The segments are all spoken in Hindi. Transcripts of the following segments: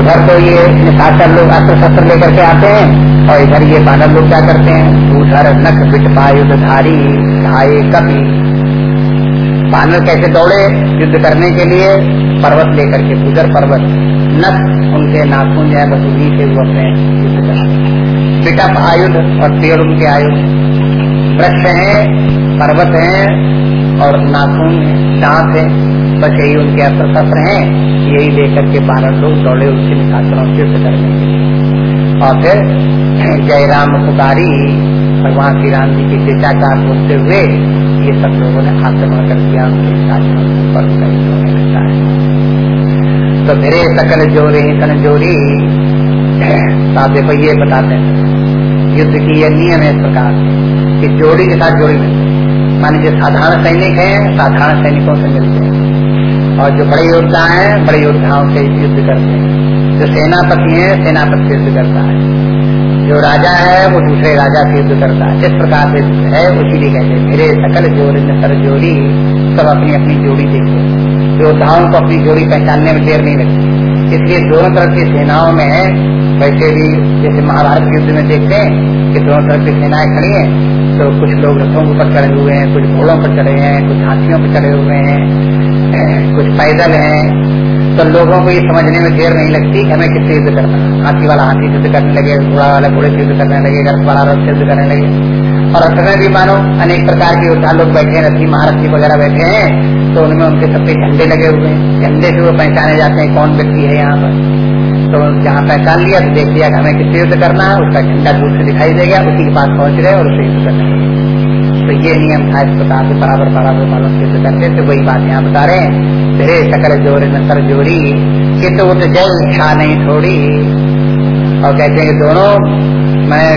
उधर तो ये निशाचर लोग अस्त्र शस्त्र लेकर के आते हैं, और इधर ये बानर लोग क्या करते हैं? उधर नख बिट धारी धाये कभी। बानर कैसे दौड़े युद्ध करने के लिए? पर्वत लेकर के, उधर पर्वत। नख उनके नाखून जो है बसूली से वो अपने युद्ध करते पिटअप आयुध और पेड़ उनके आयुध। वृक्ष है, पर्वत है और नाखून दांत है। बस यही उनके अस्त्र शस्त्र हैं। यही लेकर के बारह लोग दौड़े उसके निशाचरों से करने के और फिर जय राम पुकारी भगवान श्री राम जी के चेचा का बोलते हुए ये सब लोगों ने आक्रमण कर दिया। उनके निशाचरों के ऊपर होने लगता है। तो मेरे सकल जोरी तन जोरी देखो ये बताते हैं। युद्ध की यह नियम है इस प्रकार कि जोड़ी के साथ जोड़ी मिलती है। माने जो साधारण सैनिक है, साधारण सैनिकों से मिलते हैं। और जो बड़े योद्धा हैं, बड़े योद्धाओं से युद्ध करते हैं। जो सेनापति है, सेनापति युद्ध करता है। जो राजा है, वो दूसरे राजा से युद्ध करता है। जिस प्रकार से है, उसी लिए कहते हैं, मेरे सकल जोड़ी में सर जोड़ी सब अपनी अपनी जोड़ी देखते योद्धाओं को अपनी जोड़ी पहचानने में देर नहीं लगती। इसलिए दोनों तरफ़ की सेनाओं में है। वैसे भी जैसे महाभारत युद्ध में देखते हैं कि दोनों तरफ़ की सेनाएँ खड़ी हैं। तो कुछ लोग रथों के ऊपर चढ़े हुए हैं, कुछ घोड़ों पर चढ़े हैं, कुछ हाथियों पर चढ़े हुए हैं कुछ पैदल हैं। तो लोगों को ये समझने में देर नहीं लगती कि हमें किससे युद्ध करना हाथी वाला हाथी युद्ध करने लगे, घोड़ा वाला घोड़े से युद्ध करने लगे रथ वाला रथ युद्ध करने लगे। और रथ भी मानो अनेक प्रकार के योद्धा लोग बैठे हैं रथी महारथी वगैरह बैठे हैं तो उनमें उनके सबके झंडे लगे हुए हैं। झंडे से वो पहचाने जाते हैं कौन व्यक्ति है यहाँ पर। तो जहाँ पहचान लिया तो देख लिया कि हमें किससे युद्ध करना है, उसका झंडा दूर से दिखाई दे गया उसी के पास पहुँच रहे और उसे युद्ध करना तो ये नियम था इस प्रकार से बराबर बराबर वालों युद्ध करते थे, वही बात यहाँ बता रहे हैं। तेरे सकल ज़ोर न सर जोड़ी कि तो वो तो जय इच्छा नहीं थोड़ी। और कहते हैं कि दोनों, मैं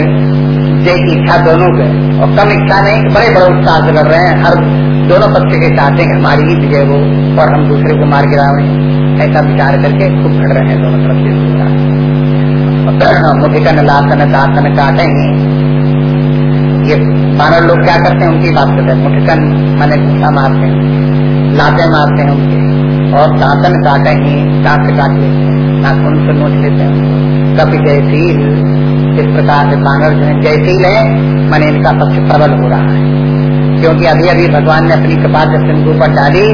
जय की इच्छा दोनों के और कम इच्छा नहीं, बड़े बड़े उत्साह से लड़ रहे हैं। हर दोनों पक्ष के चाहते हैं कि हमारी ही विजय हो और हम दूसरे को मार गिरावे ऐसा विचार करके खूब खड़ रहे हैं दोनों तरफ़ से मुठिकन लातन दातन काटेंगे ये बारह लोग क्या करते हैं उनकी बात करते हैं मुठकन मैंने गुस्सा मारते हैं, लाते मारते हैं उनके। और दांतन काटे ही दांत काट लेते हैं नाखून से नोच लेते हैं। कभी जयशील इस प्रकार से बानर जो है जयशील है, मैंने इनका पक्ष प्रबल हो रहा है। क्योंकि अभी अभी भगवान ने अपनी कृपा जब सिंधु पर डाली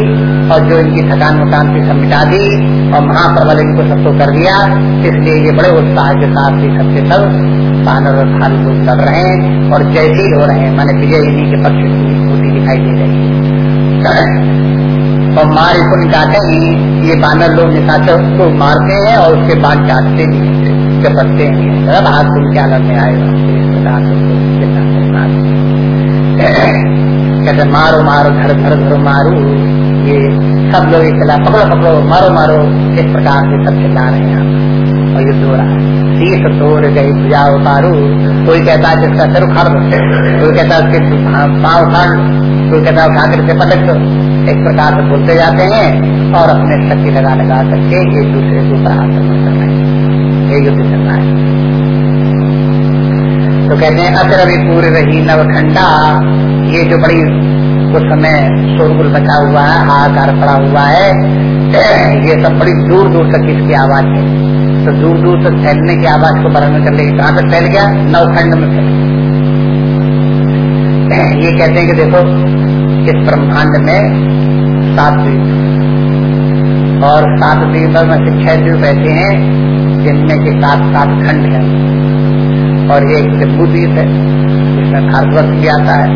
और जो इनकी थकान मुकान थी सब मिटा दी और महाप्रबल इनको सबको कर दिया इसलिए ये बड़े उत्साह के साथ ही सबसे सब बानर और खाली लोग लड़ रहे हैं और जयशील हो रहे हैं, मैंने विजय इन्हीं के पक्ष की होती दिखाई दे रही है। और मार इसको काटे ही, ये बानर लोग निशाचर को मारते हैं और उसके बाद काटते भी चपटते हैं। सब हाथ तुम क्या लड़ने आए कहते, मारो मारो, घर घर घर मारू। ये सब लोग चला पकड़ो पकड़ो, मारो मारो, इस प्रकार से सब चिल्ला रहे हैं और युद्ध हो रहा है। शीश तोड़ गई पूजा उतारू कोई कहता है जिसका सिर उखाड़ दो। कोई कहता है उसके पाँव उखाड़ कोई कहता है, उठा करके पटक दो। इस प्रकार से बोलते जाते हैं और अपने शक्ति लगा लगा करके एक दूसरे के ऊपर कर हैं। ये युद्ध चल रहा है तो कहते हैं, अतर अभी पूरे रही नवखंडा। ये जो बड़ी उस समय शोरगुल बचा हुआ है, हाहाकार पड़ा हुआ है, ये सब बड़ी दूर दूर तक इसकी आवाज़ है। तो दूर दूर तक फैलने की आवाज़ को बराबर कर लेगी कहाँ तक फैल गया? नवखंड में फैल ये कहते हैं कि देखो, इस ब्रह्मांड में सात और सात द्वीप में से छह द्वीप ऐसे हैं जिनमें के सात सात खंड है। और एक जम्बू द्वीप है, जिसमें भारतवर्ष भी आता है।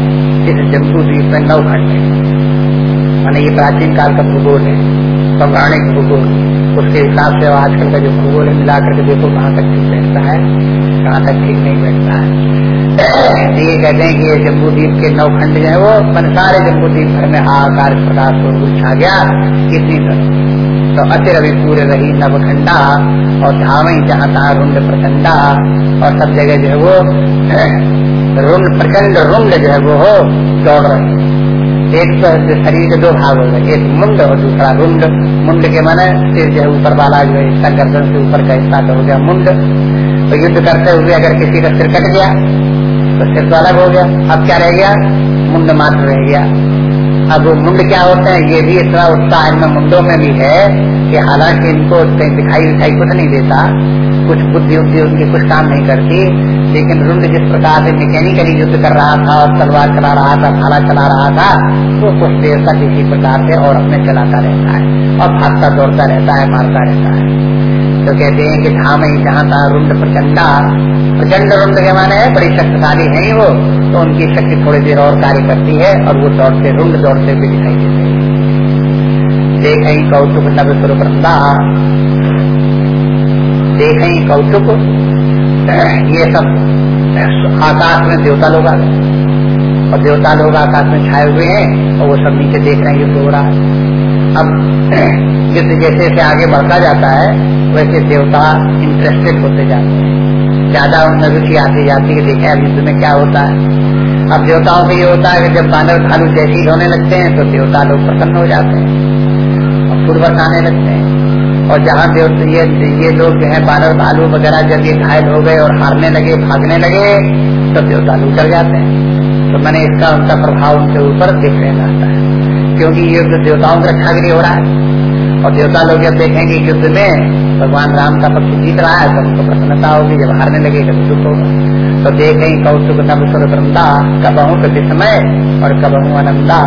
इस जम्बू द्वीप में नौ खंड है। मैंने ये प्राचीन काल का भूगोल है। पौराणिक भूगोल उसके हिसाब से आजकल का जो भूगोल है, मिला करके देखो कहाँ तक ठीक बैठता है, कहाँ तक ठीक नहीं बैठता है। ये कहते हैं कि ये जम्बू द्वीप के नौ खंड जो है वो मन सारे जम्बू द्वीप भर में हाहाकार प्रकाश और छा गया, इतनी तरह तो अतिर अभी पूरे रही नवखंडा और धावे जहाँ तहाँ रुंड प्रचंडा और सब जगह जो है वो, रुंड प्रचंड, रुंड जो है वो हो, दौड़ रहे। एक तो शरीर के दो भाग हो गए एक मुंड और दूसरा रुंड। मुंड के माने सिर जो है ऊपर वाला जो है इसका गर्दन से ऊपर का हिस्सा हो गया मुंड। तो युद्ध करते हुए अगर किसी का सिर कट गया तो सिर तो अलग हो गया। अब क्या रह गया? मुंड मात्र रह गया। अब मुंड क्या होते हैं? ये भी इतना उत्साह इनमें मुंडों में भी है कि हालाँकि इनको दिखाई दिखाई कुछ नहीं देता। कुछ बुद्धि उद्धि उनकी कुछ काम नहीं करती। लेकिन रुंड जिस प्रकार से मैकेनिकली युद्ध कर रहा था और तलवार चला रहा था भाला चला रहा था, वो तो कुछ देर तक इसी प्रकार से और अपने चलाता रहता है और भागता दौड़ता रहता है, मारता रहता है। तो कहते हैं कि धाम ही, जहाँ था रुंड प्रचंडा, प्रचंड रुंड के माने है बड़ी शक्तिशाली है वो तो उनकी शक्ति थोड़ी देर और कार्य करती है और वो दौड़ते, रुंड दौड़ते भी दिखाई देते हैं। देख कौतुक नव सुरवृंदा देख कौतुक, ये सब आकाश में देवता लोग आ गए। और देवता लोग आकाश में छाए हुए हैं और वो सब नीचे देख रहे हैं युद्ध हो रहा है अब युद्ध जैसे जैसे आगे बढ़ता जाता है, वैसे देवता इंटरेस्टेड होते जाते हैं। ज़्यादा उनमें रुचि आती जाती है, देखे युद्ध में क्या होता है। अब देवताओं से ये होता है कि जब बानर भालू जैसी होने लगते हैं तो देवता लोग प्रसन्न हो जाते हैं और पूर्वक आने लगते हैं। और जहाँ देवता ये ये लोग जो है, बानर भालू वगैरह जब ये घायल हो गए और हारने लगे, भागने लगे तो देवता डर जाते हैं। तो मैंने इसका उनका प्रभाव उनके ऊपर देखने लगता है। क्योंकि युद्ध देवताओं की रक्षा के लिए हो रहा है। और देवता लोग जब देखेंगे युद्ध में, भगवान राम का पक्ष जीत रहा है तो उनको प्रसन्नता होगी, जब हारने लगे जब दुख होगा। तो देखें कौतुक नव सुरता कबहू के विस्मय और कब कबहू आनंदा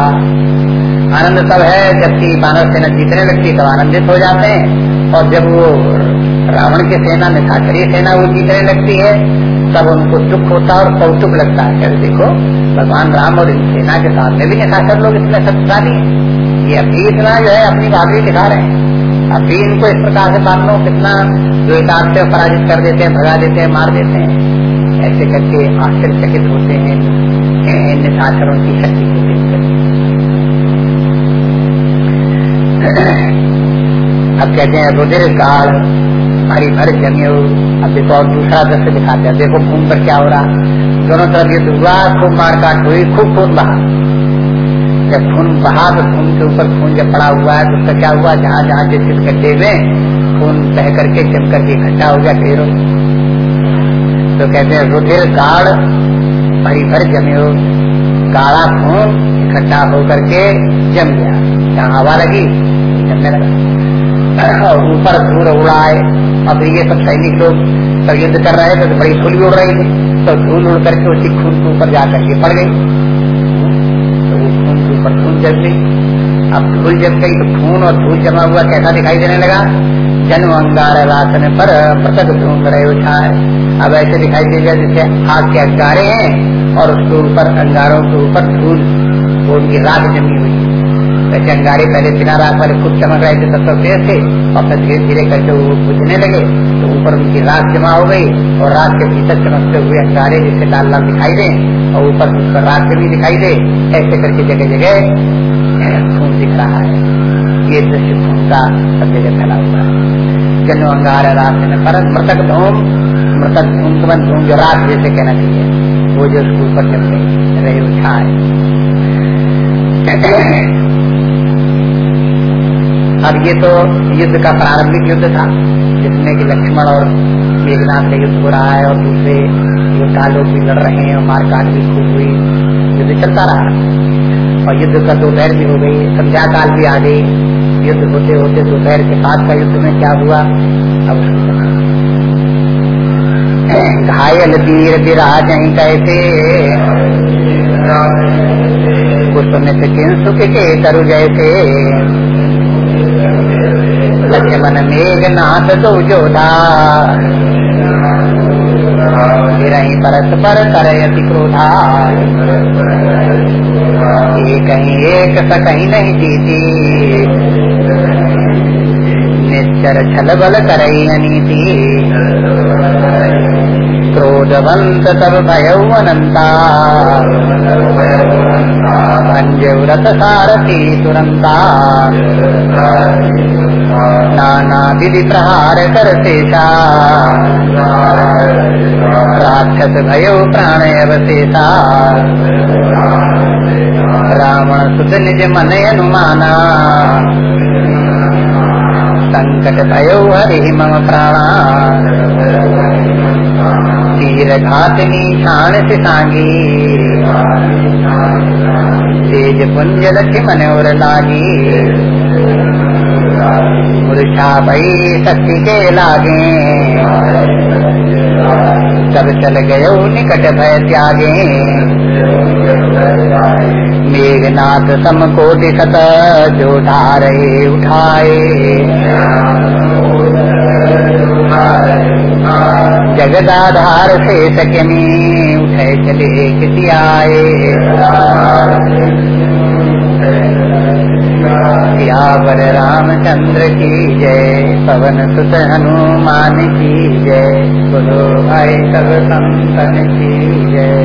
आनंद तब है जबकि मानव सेना जीतने लगती तब आनंदित हो जाते हैं। और जब वो रावण की सेना निशाचरी सेना वो जीतने लगती है, तब उनको दुख होता है और कौतुक लगता है। कहते देखो, भगवान राम और इन सेना के सामने भी निशाचर लोग इतने शक्तिशाली है। ये अभी इतना जो है अपनी बहादुरी दिखा रहे हैं। अभी इनको इस प्रकार से मान लो कितना जो से पराजित कर देते हैं, भगा देते हैं, मार देते हैं। ऐसे करके आश्चर्यचकित होते हैं निशाचरों की शक्ति को देखकर अब कहते हैं रुधिर काल हरी भर जमियो अब देखो और दूसरा दृश्य दिखाते हैं। देखो खून पर क्या हो रहा। दोनों तरफ़ युद्ध हुआ खूब मार काट हुई खूब खून बहा जब खून बहा तो खून के ऊपर खून जब पड़ा हुआ है तो उसका क्या हुआ? जहाँ जहाँ जिस जिस गड्ढे में खून बह करके, जम करके इकट्ठा हो गया ढेरों। तो कहते हैं रुधिर गाढ़ भरी भर जमे गाढ़ा खून इकट्ठा होकर के जम गया। जहाँ हवा लगी, जमने लगा। ऊपर धूल उड़ाए अब ये सब सैनिक लोग सब युद्ध कर रहे थे तो बड़ी धूल उड़ रही थी। तो धूल उड़ करके उसी खून के ऊपर जाकर के पड़ गई। तो वो खून के ऊपर धूल जम गई। अब धूल जम गई तो खून और धूल जमा हुआ कैसा दिखाई देने लगा? जन्म अंगार रासन पर मृतक धूम रहे उठाए? अब ऐसे दिखाई देगा जैसे आग के अंगारे हैं और उसके ऊपर अंगारों के ऊपर धूल उनकी राख जमी हुई। है वैसे अंगारे पहले बिना रात वाले खुद चमक रहे थे, तब तक तेज थे और फिर धीरे धीरे करके वो बुझने लगे। तो ऊपर उनकी रात जमा हो गई और रात के भीतर चमकते हुए अंगारे जैसे लाल लाल दिखाई दे, और ऊपर रात भी दिखाई दे। ऐसे करके जगह जगह खून दिख रहा है। ये दृश्य का सब जगह फैला हुआ है जन अंगार है रात में पर मृतक धूम मृतक धूम धूम जो रात जैसे कहना चाहिए वो जो उसके ऊपर चलते रहे उठाए अब ये तो युद्ध का प्रारंभिक युद्ध था जिसमें कि लक्ष्मण और मेघनाथ का युद्ध हो रहा है और दूसरे योद्धा लोग भी लड़ रहे हैं और मारकाट भी खूब हुई युद्ध चलता रहा और युद्ध का दोपहर भी हो गई संध्या काल भी आ गई। युद्ध होते होते दोपहर के बाद का युद्ध में क्या हुआ? अब घायल वीर विराज कुसुमित किन सुख के तरु जैसे? लक्ष्मण मेघनाथ तो जोधा गिरही परस्पर करयति क्रोधा। कहीं एक स कहीं नहीं जीती। निश्चर छल बल करई अनीति क्रोधवंत तब भय अनंता व्रत सारथी तुरंता नाना विधि प्रहार कर शेषा राक्षस भयो प्राण अवशेषा रावण सुत निज मन अनुमाना संकट भयो हरि मम प्राणा तीर घातनी छाण से सांगी तेज पुंजल लक्ष्मण और लागी मूर्छा भई शक्ति के लागे। सब चल गयो निकट भय त्यागे। मेघनाथ समकोटि सत जो धारे उठाए। जगदाधार से सकनी उठे चले किसी आए सियावर रामचंद्र की जय, पवन सुत हनुमान की जय, बोलो भाई सब संतन की जय।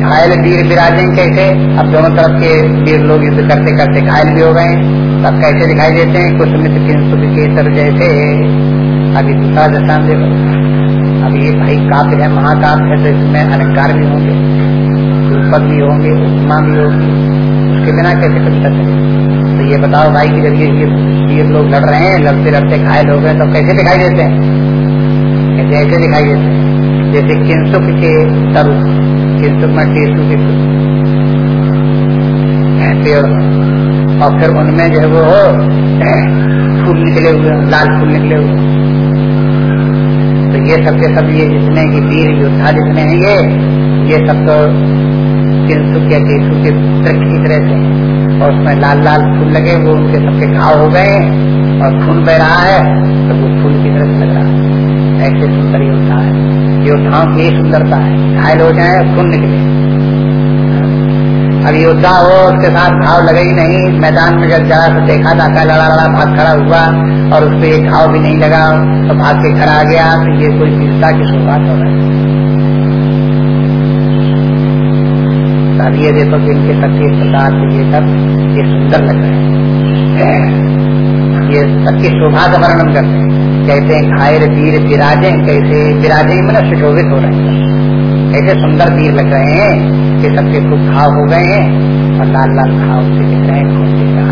घायल वीर विराजे कैसे? अब दोनों तरफ़ के वीर लोग युद्ध करते करते घायल भी हो गए। तब कैसे दिखाई देते हैं? कुछ मित्र किन के तर जैसे। अभी दूसरा दशा देखो। अब ये भाई काव्य है महाकाव्य है तो इसमें अलंकार भी होंगे रूपक भी होंगे, उपमा भी होगी। उसके बिना कैसे कविता चले तो ये बताओ भाई की जब ये वीर लोग लड़ रहे हैं, लड़ते लड़ते घायल हो गए तो कैसे दिखाई देते हैं? कैसे, ऐसे दिखाई देते हैं? जैसे किंसुक के तरु किंतु में टेसु के पेड़ और फिर उनमें जो है वो, फूल निकले हुए, लाल फूल निकले हुए। तो ये सब के सब ये जितने की वीर योद्धा जितने हैं ये ये सब तो किंतु या केसु के की तरह से। और उसमें लाल लाल फूल लगे, वो उनके सबके घाव हो गए हैं और खून बह रहा है तो वो फूल की तरह लग रहा है। ऐसे सुंदर योद्धा है। योद्धाओं की सुंदरता है। घायल हो जाए, खून निकले। अब योद्धा हो उसके साथ घाव लगे ही नहीं। मैदान में जब जा तो देखा था का लड़ा लड़ा भाग खड़ा हुआ और उस पर घाव भी नहीं लगा। तो भाग के घर आ गया तो ये कोई वीरता की शुरुआत हो रही अब ये देखो कि इनके सबके प्रकार से ये सब ये सुंदर लग रहे हैं। ये सबकी शोभा का वर्णन करते हैं। कहते हैं घायर वीर विराजे, कैसे विराजे मैंने सुशोभित हो रहे हैं। ऐसे सुंदर वीर लग रहे हैं कि सबके खूब घाव हो गए हैं और लाल लाल घाव से दिख रहे हैं खून दिख रहा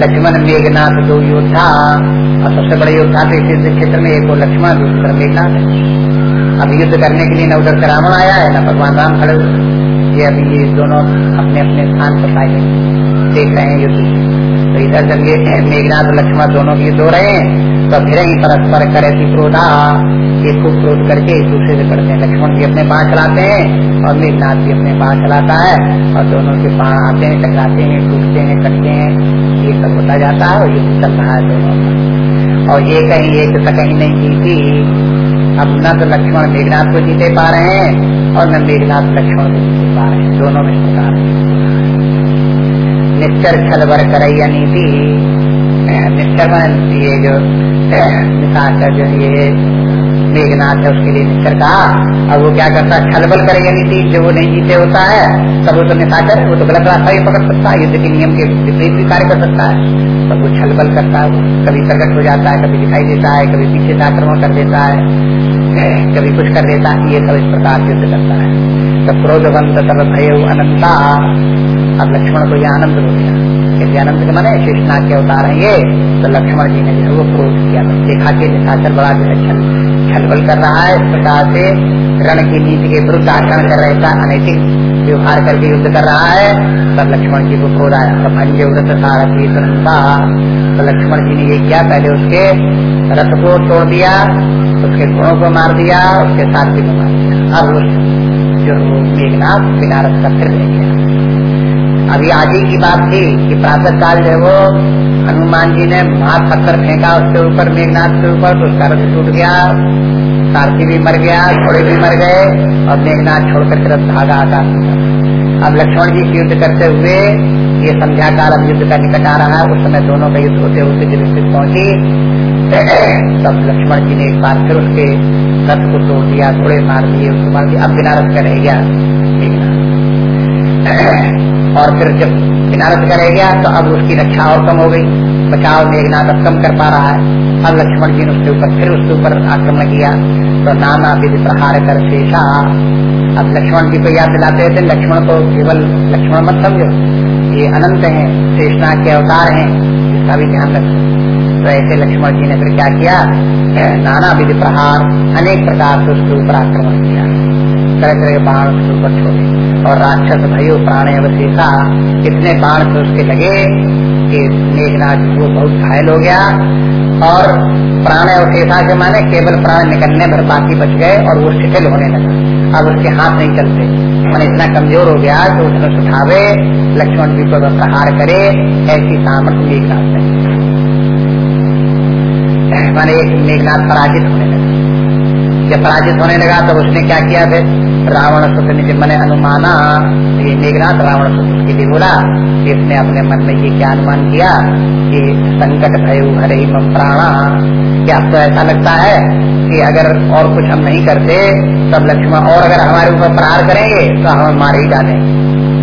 लक्ष्मण मेघनाथ दो योद्धा, और सबसे बड़े योद्धा तो इस क्षेत्र में एक वो लक्ष्मण, दूसरा मेघनाथ। है अब युद्ध करने के लिए न उधर से रावण आया है, न भगवान राम खड़े ये अभी ये दोनों अपने अपने स्थान पर पाए देख रहे हैं युद्ध। तो इधर जब ये मेघनाथ लक्ष्मण दोनों की युद्ध हो रहे हैं तो फिर ही परस्पर करे क्रोधा ये खूब क्रोध करके एक दूसरे से पढ़ते हैं। लक्ष्मण भी अपने बाढ़ चलाते हैं और मेघनाथ भी अपने बाढ़ चलाता है और दोनों के बाढ़ आते हैं, टकराते हैं, टूटते हैं, कटते हैं। ये सब होता जाता है और युद्ध चल रहा है दोनों और ये कहीं एक तो कहीं नहीं जीती अब न तो लक्ष्मण मेघनाथ को जीते पा रहे हैं और न मेघनाथ, लक्ष्मण को जीते पा रहे हैं। दोनों में सुधार। निश्चर छल बर करैया नीति निश्चर ये जो, निशाचर जो ये मेघनाथ है उसके लिए निश्चर कहा, अब वो क्या करता है? छलबल करेगा नीति, जो वो नहीं जीते होता है, तब वो तो निशाचर वो तो गलत रास्ता ही पकड़ सकता है, युद्ध के नियम के विपरीत भी कार्य कर सकता है। तब वो छलबल करता है कभी प्रकट हो जाता है, कभी दिखाई देता है, कभी पीछे से आक्रमण कर देता है, कभी कुछ कर देता है, ये सब इस प्रकार युद्ध करता है। तब क्रोधवंत तब भय अनंता, अब लक्ष्मण को यह आनंद हो गया। यदि अनंत के माने शेषनाग के अवतार है ये। तो लक्ष्मण जी ने जो है वो क्रोध किया देखा कि निशाचर बड़ा जो है छलबल कर रहा है। इस प्रकार से रण की नीति के विरुद्ध आचरण कर रहता अनैतिक व्यवहार करके युद्ध कर रहा है। तब लक्ष्मण जी को क्रोध आया तब भंजे व्रत सारथी तो लक्ष्मण जी ने ये किया, पहले उसके रथ को तोड़ दिया, उसके घोड़ों को मार दिया, उसके सारथी को मार दिया। अब जो मेघनाथ बिना रथ का फिर ले गया अभी आगे की बात थी कि प्रातः काल जो वो हनुमान जी ने हाथ पत्थर फेंका उसके ऊपर मेघनाथ के ऊपर तो उसका रथ टूट गया, सारथी भी मर गया, घोड़े भी मर गए, और मेघनाथ छोड़कर तरफ़ भागा आकाश अब लक्ष्मण जी युद्ध करते हुए, ये संध्या काल अब युद्ध का निकट आ रहा है, उस समय दोनों का युद्ध होते होते जब स्थित पहुँची, तब लक्ष्मण जी ने एक बार फिर उसके रथ को तोड़ दिया, घोड़े मार दिए, उसको मार दिया अब बिना रथ का रह गया और फिर जब किनारत का रह गया तो अब उसकी रक्षा और कम हो गई। बचाव मेघनाथ अब कम कर पा रहा है। अब लक्ष्मण जी ने उसके ऊपर फिर उसके ऊपर आक्रमण किया। तो नाना विधि प्रहार कर शेषा। अब लक्ष्मण जी को याद दिलाते थे लक्ष्मण को केवल लक्ष्मण मत समझो। ये अनंत है शेषनाग के अवतार है, इसका भी ध्यान रखो। तो ऐसे लक्ष्मण जी ने फिर क्या किया? नाना विधि प्रहार, अनेक प्रकार से उसके ऊपर आक्रमण किया। तरह तरह के बाण उसके ऊपर छोड़े। और राक्षस भयो प्राण अवशेषा, इतने बाण से उसके लगे कि मेघनाथ वो बहुत घायल हो गया। और प्राण अवशेषा के माने केवल प्राण निकलने भर बाकी बच गए और वो शिथिल होने लगा। अब उसके हाथ नहीं चलते। मैंने इतना कमज़ोर हो गया कि उसने उठावे लक्ष्मण जी को प्रहार करे, ऐसी सामर्थ्य मेघनाथ नहीं माने एक मेघनाथ पराजित होने लगा। जब पराजित होने लगा, तब उसने क्या किया फिर? रावण सुख ने मैंने अनुमाना। ये मेघनाथ रावण सुख उसके लिए बोला कि इसने अपने मन में ये क्या अनुमान किया कि संकट भय हरे मम प्राणा। क्या आपको ऐसा लगता है कि अगर और कुछ हम नहीं करते, तब लक्ष्मण और अगर हमारे ऊपर प्रहार करेंगे तो हम मार ही डाले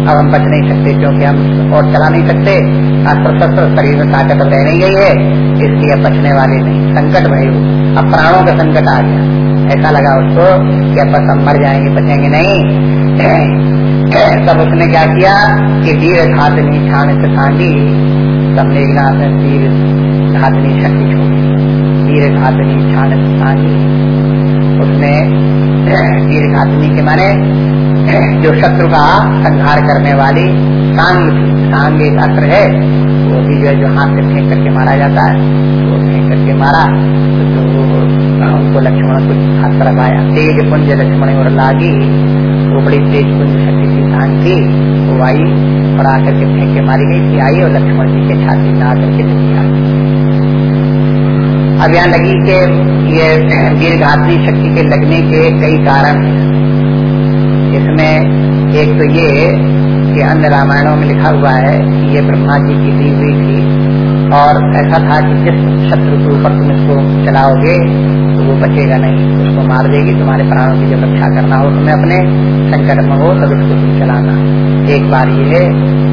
अब हम बच नहीं सकते क्योंकि हम और चला नहीं सकते। अस्त्र शस्त्र शरीर में ताकत रह नहीं गई है, इसलिए बचने वाले नहीं। संकट भय अब प्राणों का संकट आ गया। ऐसा लगा उसको कि अब बस हम मर जाएँगे, बचेंगे नहीं। तब उसने क्या किया कि वीर घातनी छान से सांगी तब मेघनाथ ने वीर घातनी शक्ति छोड़ी वीर घातनी छान से सांगी उसने वीर घातनी के माने जो शत्रु का संहार करने वाली सांग थी। सांग एक अस्त्र है। वो भी जो है, जो हाथ से फेंक करके मारा जाता है। वो फेंक करके मारा तो उनको लक्ष्मण कुछ हाथ तरफ़ आया तेज पुंज लक्ष्मण और लागी। वो बड़ी तेज पुंज शक्ति की सांग थी। वो आई और आकर के फेंक के मारी गई थी। आई और लक्ष्मण जी के छाती में आकर के आई अब यहाँ लगी के ये वीर घातनी शक्ति के लगने के कई कारण हैं। इसमें एक तो ये कि अन्य रामायणों में लिखा हुआ है कि ये ब्रह्मा जी की दी हुई थी। और ऐसा था कि जिस शत्रु के ऊपर तुम इसको चलाओगे तो वो बचेगा नहीं। उसको मार देगी, तुम्हारे प्राणों की जब रक्षा करना हो, तुम्हें अपने संकट में हो, तब इसको तुम चलाना। एक बार ये है,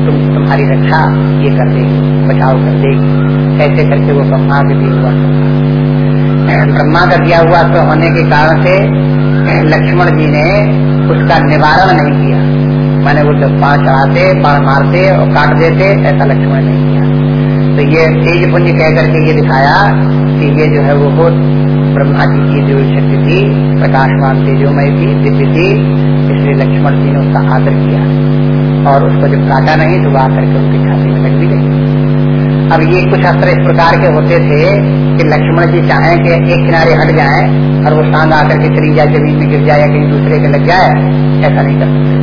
तुम, तुम्हारी रक्षा ये कर देगी, बचाव कर देगी। ऐसे करके वो ब्रह्मा भी हुआ ब्रह्मा का दिया हुआ तो होने के कारण से लक्ष्मण जी ने उसका निवारण नहीं किया। मैंने वो जब बाण चढ़ाते बाण मारते और काट देते, ऐसा लक्ष्मण नहीं किया। तो ये तेज पुंज कह करके ये दिखाया कि ये जो है वो बहुत ब्रह्मा जी की जो शक्ति थी प्रकाशमान तेजोमय थी, दिव्य थी, इसलिए लक्ष्मण जी ने उसका आदर किया। और उसको जब काटा नहीं तो वो आकर के उनकी छाती में लग भी गई। अब ये कुछ अस्त्र इस प्रकार के होते थे कि लक्ष्मण जी चाहें कि एक किनारे हट जाए और वो सांग आकर के चली जाए, ज़मीन में गिर जाए या कहीं दूसरे के लग जाए, ऐसा नहीं कर सकते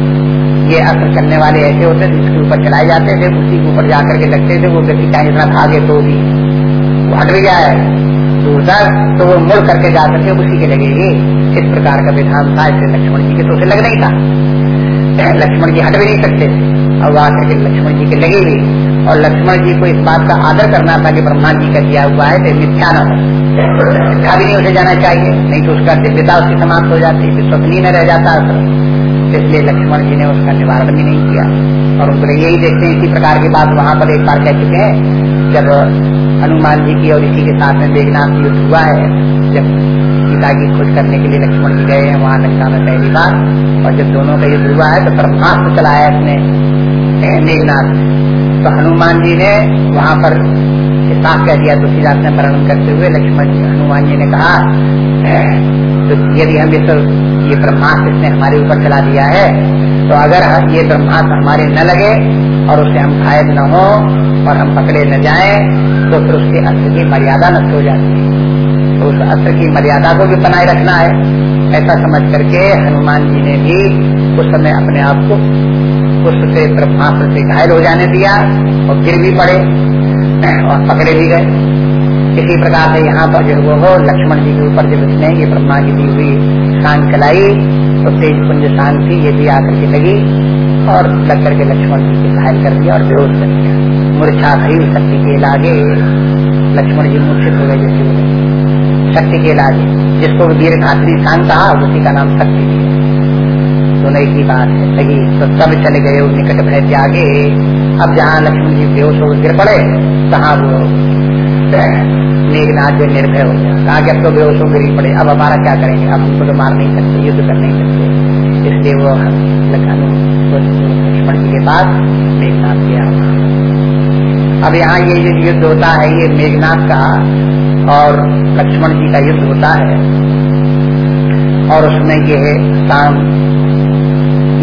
ये अस्त्र करने वाले ऐसे होते थे जिसके ऊपर चलाए जाते थे, उसी के ऊपर जाकर के लगते थे, वो व्यक्ति चाहे इतना भागे तो भी। वो हट भी जाए दूर तक तो वो मुड़ करके जा करके उसी के लगेगी। इस प्रकार का विधान था इससे लक्ष्मण जी के तो उसे लग नहीं था। लक्ष्मण जी हट भी नहीं सकते। और वहाँ करके लक्ष्मण जी के लगे भी और लक्ष्मण जी को इस बात का आदर करना था कि ब्रह्मा जी का दिया हुआ है तो मिथ्या न हो। मिथ्या भी नहीं उसे जाना चाहिए, नहीं तो उसका दिव्यता उसकी समाप्त हो जाती है स्वप्नी में रह जाता इसलिए लक्ष्मण जी ने उसका निवारण भी नहीं किया। और उनको यही देखते हैं इसी प्रकार की बात वहाँ पर एक बार कह चुके हैं, जब हनुमान जी की और इसी के साथ में मेघनाथ युद्ध हुआ है, जब सीता की खोज करने के लिए लक्ष्मण जी गए हैं, वहाँ लंका में पहली बार, और जब दोनों का युद्ध हुआ है तो ब्रह्मास्त्र चलाया उसने मेघनाथ। तो हनुमान जी ने वहाँ पर साफ़ कह दिया, तुलसीदास ने वर्णन करते हुए लक्ष्मण हनुमान जी ने कहा तो यदि हम ये ये ब्रह्मास्त्र इसने हमारे ऊपर चला दिया है। तो अगर ये ब्रह्मास्त्र हमारे न लगे और उसे हम घायल न हो और हम पकड़े न जाए तो फिर उसके अस्त्र की मर्यादा नष्ट हो जाती है। तो उस अस्त्र की मर्यादा को भी बनाए रखना है। ऐसा समझ करके हनुमान जी ने भी उस समय अपने आप को उससे ब्रह्मास्त्र से घायल हो जाने दिया और गिर भी पड़े और पकड़े भी गए। इसी प्रकार से यहाँ पर जो वो हो, लक्ष्मण जी के ऊपर जब उसने ये ब्रह्मा की दी हुई शांत चलाई तो तेज पुंज शांत ये भी आकर के लगी और लग करके लक्ष्मण जी को घायल कर दिया और बेहोश कर दिया मूर्छा भई शक्ति के लागे लक्ष्मण जी मूर्छित हो गए जैसे बोले शक्ति के लागे, जिसको वीर घातरी शांत कहा, उसी का नाम शक्ति दोनों एक ही बात है। सही तो सब चले गए निकट भय त्यागे। अब जहाँ लक्ष्मण जी बेहोश हो गिर पड़े, तहाँ वो मेघनाथ जो निर्भय हो गया। कहा कि अब तो बेहोश हो गिर पड़े। अब हमारा क्या करेंगे? अब हमको तो मार नहीं सकते, युद्ध कर नहीं सकते। इसलिए वो लक्ष्मण जी के पास मेघनाथ गया अब यहाँ ये जो युद्ध होता है, ये मेघनाथ का और लक्ष्मण जी का युद्ध होता है। और उसमें ये शाम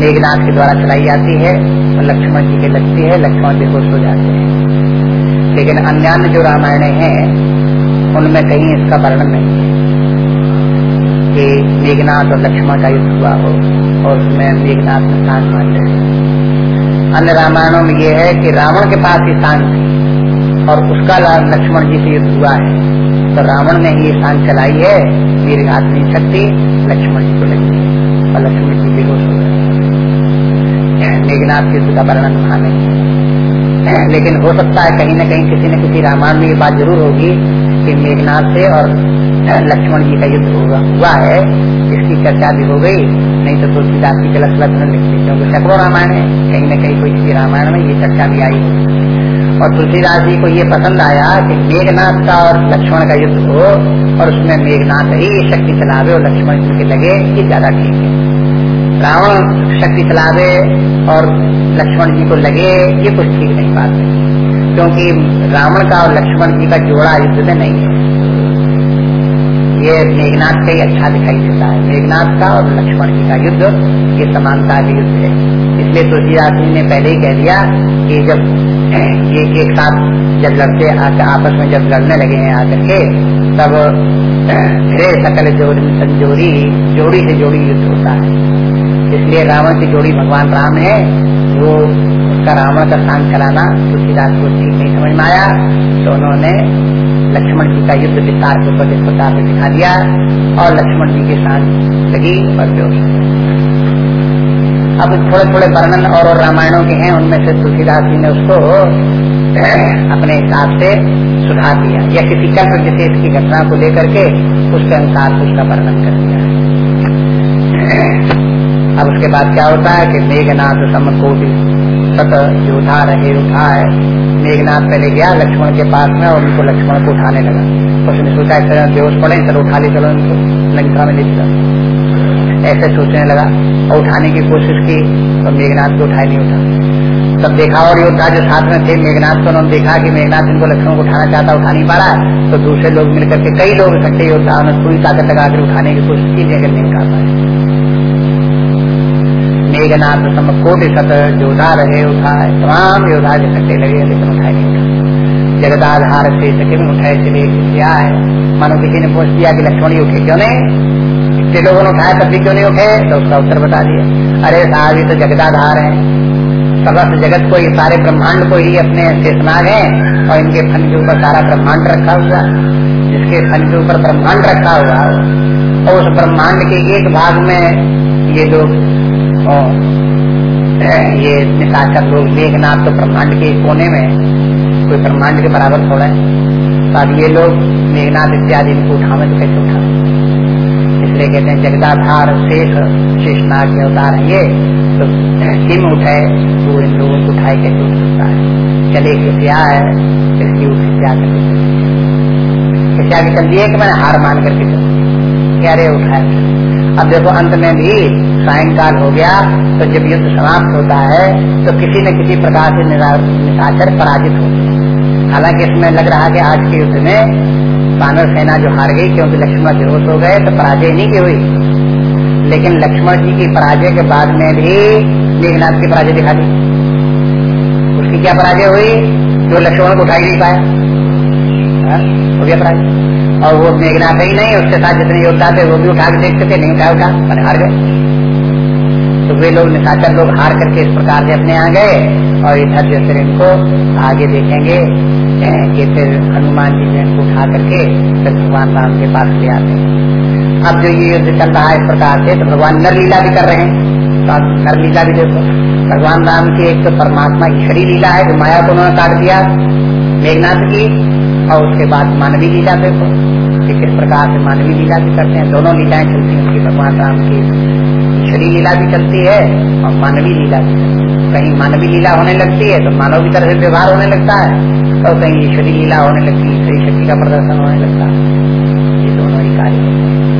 मेघनाथ के द्वारा चलाई जाती है और लक्ष्मण जी के लगती है। लक्ष्मण खुश हो जाते हैं। लेकिन अन्य जो रामायण हैं, उनमें कहीं इसका वर्णन नहीं है कि मेघनाथ और लक्ष्मण का युद्ध हुआ हो और उसमें मेघनाथ में सांस मारते अन्य रामायणों में यह है कि रावण के पास ही सांस थी और उसका लक्ष्मण जी से युद्ध हुआ है। तो रावण ने ही सांस चलाई है। वीर घात नहीं सकती लक्ष्मण जी को लगी है और लक्ष्मण जी बेहोश हो गए। मेघनाथ युद्ध का वर्णन वहाँ नहीं लेकिन हो सकता है कहीं न कहीं किसी न किसी रामायण में ये बात ज़रूर होगी कि मेघनाथ से और लक्ष्मण जी का युद्ध हुआ हुआ है, इसकी चर्चा भी हो गई, नहीं तो तुलसीदास की जलस लक्ष्मण लिखती क्योंकि सैकड़ों रामायण है, कहीं न कहीं कोई किसी रामायण में ये चर्चा भी आई। और तुलसीदास जी को ये पसंद आया कि मेघनाथ का और लक्ष्मण का युद्ध हो, और उसमें मेघनाथ ही शक्ति चलावे और लक्ष्मण जी के लगे, ये ज़्यादा ठीक है। रावण शक्ति चलावे और लक्ष्मण जी को लगे, ये कुछ ठीक नहीं बात है। क्योंकि रावण का और लक्ष्मण जी का जोड़ा युद्ध में नहीं है। ये मेघनाथ का ही अच्छा दिखाई देता है। मेघनाथ का और लक्ष्मण जी का युद्ध ये समानता के युद्ध है। इसलिए तुलसीदास जी ने पहले ही कह दिया कि जब ये एक साथ जब लड़के आपस में जब लड़ने लगे हैं आकर के, तब फिर सकल जोड़ी जोड़ी से जोड़ी युद्ध होता है। इसलिए रावण की जोड़ी भगवान राम है। वो उसका रावण का शांत कराना तुलसीदास को ठीक नहीं समझ में आया। तो उन्होंने लक्ष्मण जी का युद्ध विस्तार के ऊपर इस प्रकार से दिखा दिया और लक्ष्मण जी के साथ लगी और जो अब थोड़े थोड़े वर्णन और, और रामायणों के हैं उनमें से तुलसीदास जी ने उसको अपने हिसाब से सुधार दिया। या किसी कल्प विशेष की घटना को लेकर के उसके अनुसार उसका वर्णन कर दिया। अब उसके बाद क्या होता है कि मेघनाथ समकोटि सत योधा रहे, उठा है। मेघनाथ पहले गया लक्ष्मण के पास में और उनको लक्ष्मण को उठाने लगा। उसने सोचा, इस तरह बेहोश पड़े, चलो उठा ले, चलो इनको लंका में ले चला। ऐसे सोचने लगा और उठाने की कोशिश की तो मेघनाथ को उठाए नहीं उठा। तब देखा और योद्धा जो साथ में थे मेघनाथ को उन्होंने देखा कि मेघनाथ इनको लक्ष्मण को उठाना चाहता, उठा नहीं पा रहा तो दूसरे लोग मिलकर के कई लोग इकट्ठे, योद्धा उन्होंने पूरी ताकत लगाकर उठाने की कोशिश की, लेकिन नहीं उठा पाए। मेघनाथ समकोट सत जोधा रहे उठाए तमाम योद्धा इकट्ठे लगे लेकिन उठाए नहीं जगदाधार से सके उठाए चले, क्या है? मानो किसी ने पूछ दिया कि लक्ष्मण ही उठे क्यों नहीं? इतने लोगों ने उठाया, तब भी क्यों नहीं उठे? तो उसका उत्तर बता दिया। अरे साहब, ये तो जगदाधार है। समस्त जगत को, ये सारे ब्रह्मांड को ही अपने शेषनाग है, और इनके फन के ऊपर सारा ब्रह्मांड रखा हुआ जिसके फन के ऊपर ब्रह्मांड रखा हुआ और उस ब्रह्मांड के एक भाग में ये लोग और ये निशाचर लोग मेघनाथ तो ब्रह्मांड के कोने में कोई ब्रह्मांड के बराबर थोड़ा है। तो अब ये लोग मेघनाथ इत्यादि इनको उठावे तो कैसे उठा इसलिए कहते हैं, जगदाधार शेष शेषनाग के अवतार है ये तो किम उठाए तो इन लोगों को उठाए कैसे उठ सकता है? चले क्या है इसकी उठ क्या क्या चल दिए कि मैंने हार मान करके चल क्या रे उठाए। अब देखो, अंत में भी सायंकाल हो गया तो जब युद्ध समाप्त होता है तो किसी न किसी प्रकार से निशाचर पराजित हो हालाँकि इसमें लग रहा कि आज के युद्ध में बानर सेना जो हार गई क्योंकि लक्ष्मण बेहोश हो गए तो पराजय नहीं की हुई। लेकिन लक्ष्मण जी की पराजय के बाद में भी मेघनाथ की पराजय दिखा दी। उसकी क्या पराजय हुई? जो लक्ष्मण को उठा ही नहीं पाया। हाँ, गया पराजय और वो मेघनाथ ही नहीं उसके साथ जितने योद्धा थे वो भी उठा के देखते थे नहीं उठा उठा मैंने हार गए। तो वे लोग निशाचर लोग हार करके इस प्रकार से अपने आ गए और इधर जो फिर इनको आगे देखेंगे कि फिर हनुमान जी ने इनको उठा करके फिर भगवान राम के पास ले आते अब जो ये युद्ध चल रहा है इस प्रकार से तो भगवान नर लीला भी कर रहे हैं। तो नर लीला भी देखो, भगवान राम की एक तो परमात्मा ईश्वरी लीला है, जो माया को उन्होंने काट दिया मेघनाथ की, और उसके बाद मानवीय लीला देखो। कि किस प्रकार से मानवीय लीला भी करते हैं। दोनों लीलाएँ चलती हैं। उनकी भगवान राम की ईश्वरी लीला भी चलती है और मानवीय लीला भी कहीं मानवीय लीला होने लगती है तो मानव की तरह से व्यवहार होने लगता है और कहीं ईश्वरी लीला होने लगती है। ईश्वरी शक्ति का प्रदर्शन होने लगता है। ये दोनों ही कार्य होते हैं।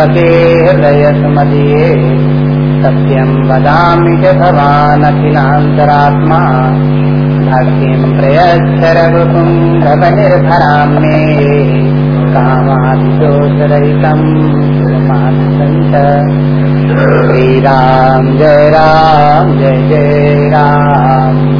रघुपते हृदय सुमदीये सत्यं वदामि च भवानखिलान्तरात्मा। भक्तिं प्रयच्छ रघुकुन्दवनिर्भरां मे। कामादिदोषरहितं श्रीराम जय राम, जय जय राम।